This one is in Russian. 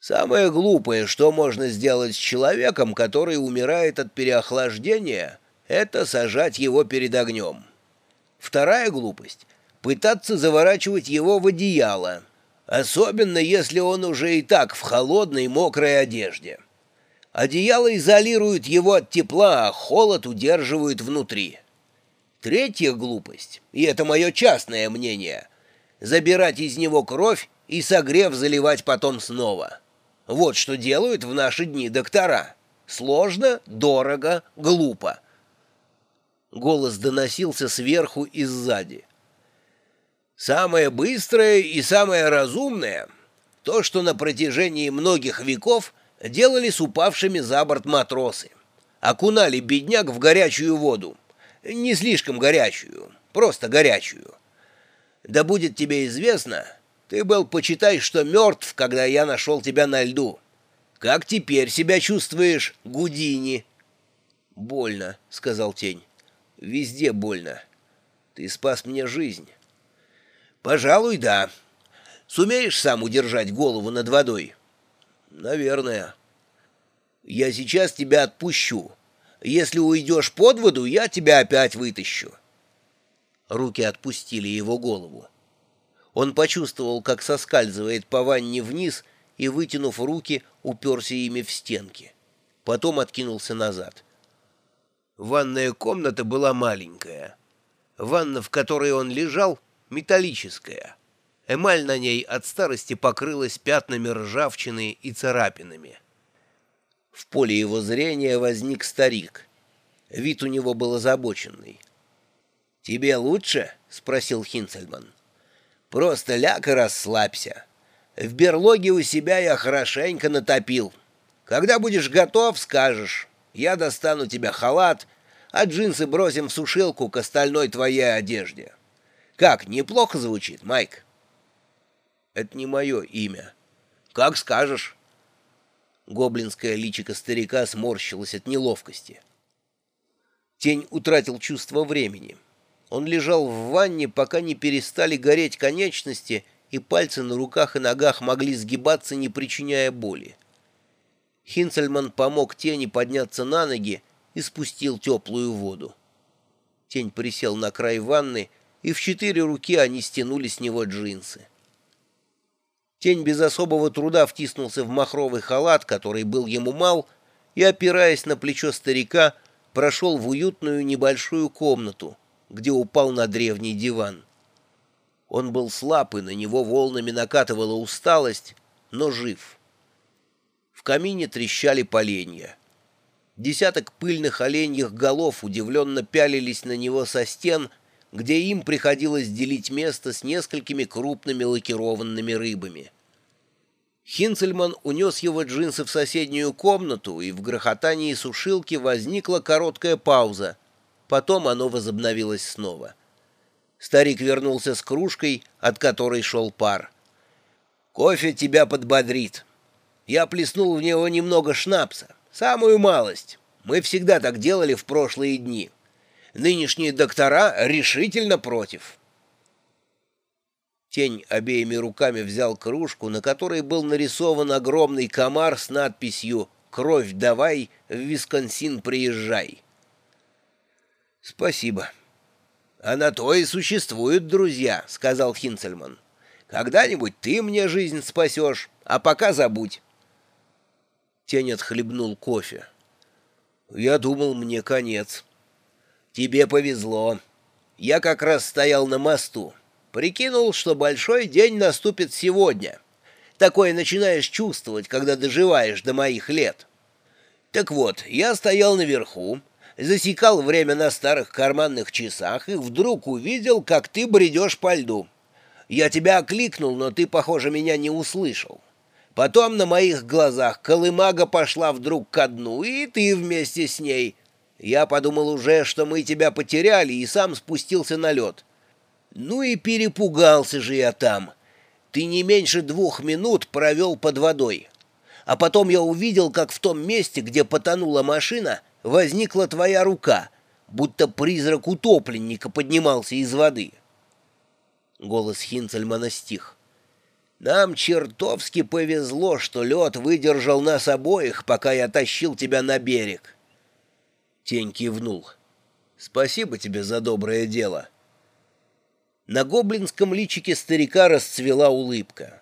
Самое глупое, что можно сделать с человеком, который умирает от переохлаждения, это сажать его перед огнем. Вторая глупость — пытаться заворачивать его в одеяло, особенно если он уже и так в холодной мокрой одежде. Одеяло изолирует его от тепла, а холод удерживает внутри. Третья глупость, и это мое частное мнение, забирать из него кровь и, согрев, заливать потом снова. Вот что делают в наши дни доктора. Сложно, дорого, глупо. Голос доносился сверху и сзади. Самое быстрое и самое разумное — то, что на протяжении многих веков делали с упавшими за борт матросы. Окунали бедняк в горячую воду. Не слишком горячую, просто горячую. Да будет тебе известно, ты был, почитай, что мертв, когда я нашел тебя на льду. Как теперь себя чувствуешь, Гудини?» «Больно», — сказал тень. «Везде больно. Ты спас мне жизнь». «Пожалуй, да. Сумеешь сам удержать голову над водой?» «Наверное». «Я сейчас тебя отпущу. Если уйдешь под воду, я тебя опять вытащу». Руки отпустили его голову. Он почувствовал, как соскальзывает по ванне вниз и, вытянув руки, уперся ими в стенки. Потом откинулся назад. Ванная комната была маленькая. Ванна, в которой он лежал, металлическая. Эмаль на ней от старости покрылась пятнами ржавчины и царапинами. В поле его зрения возник старик. Вид у него был озабоченный. «Тебе лучше?» — спросил Хинцельман. Просто ляг и расслабься. В берлоге у себя я хорошенько натопил. Когда будешь готов, скажешь. Я достану тебе халат, а джинсы бросим в сушилку к остальной твоей одежде. Как, неплохо звучит, Майк? Это не мое имя. Как скажешь. Гоблинское личико старика сморщилось от неловкости. Тень утратил чувство времени. Он лежал в ванне, пока не перестали гореть конечности, и пальцы на руках и ногах могли сгибаться, не причиняя боли. Хинцельман помог тени подняться на ноги и спустил теплую воду. Тень присел на край ванны, и в четыре руки они стянули с него джинсы. Тень без особого труда втиснулся в махровый халат, который был ему мал, и, опираясь на плечо старика, прошел в уютную небольшую комнату, где упал на древний диван. Он был слаб, и на него волнами накатывала усталость, но жив. В камине трещали поленья. Десяток пыльных оленьих голов удивленно пялились на него со стен, где им приходилось делить место с несколькими крупными лакированными рыбами. Хинцельман унес его джинсы в соседнюю комнату, и в грохотании сушилки возникла короткая пауза — Потом оно возобновилось снова. Старик вернулся с кружкой, от которой шел пар. «Кофе тебя подбодрит. Я плеснул в него немного шнапса, самую малость. Мы всегда так делали в прошлые дни. Нынешние доктора решительно против». Тень обеими руками взял кружку, на которой был нарисован огромный комар с надписью «Кровь давай, в Висконсин приезжай». «Спасибо». «А на то и существуют друзья», — сказал Хинцельман. «Когда-нибудь ты мне жизнь спасешь, а пока забудь». Тень отхлебнул кофе. «Я думал, мне конец». «Тебе повезло. Я как раз стоял на мосту. Прикинул, что большой день наступит сегодня. Такое начинаешь чувствовать, когда доживаешь до моих лет. Так вот, я стоял наверху, засекал время на старых карманных часах и вдруг увидел, как ты бредешь по льду. Я тебя окликнул, но ты, похоже, меня не услышал. Потом на моих глазах колымага пошла вдруг ко дну, и ты вместе с ней. Я подумал уже, что мы тебя потеряли, и сам спустился на лед. Ну и перепугался же я там. Ты не меньше двух минут провел под водой. А потом я увидел, как в том месте, где потонула машина, возникла твоя рука, будто призрак утопленника поднимался из воды. Голос Хинцельмана стих. Нам чертовски повезло, что лед выдержал нас обоих, пока я тащил тебя на берег. Тень кивнул. Спасибо тебе за доброе дело. На гоблинском личике старика расцвела улыбка.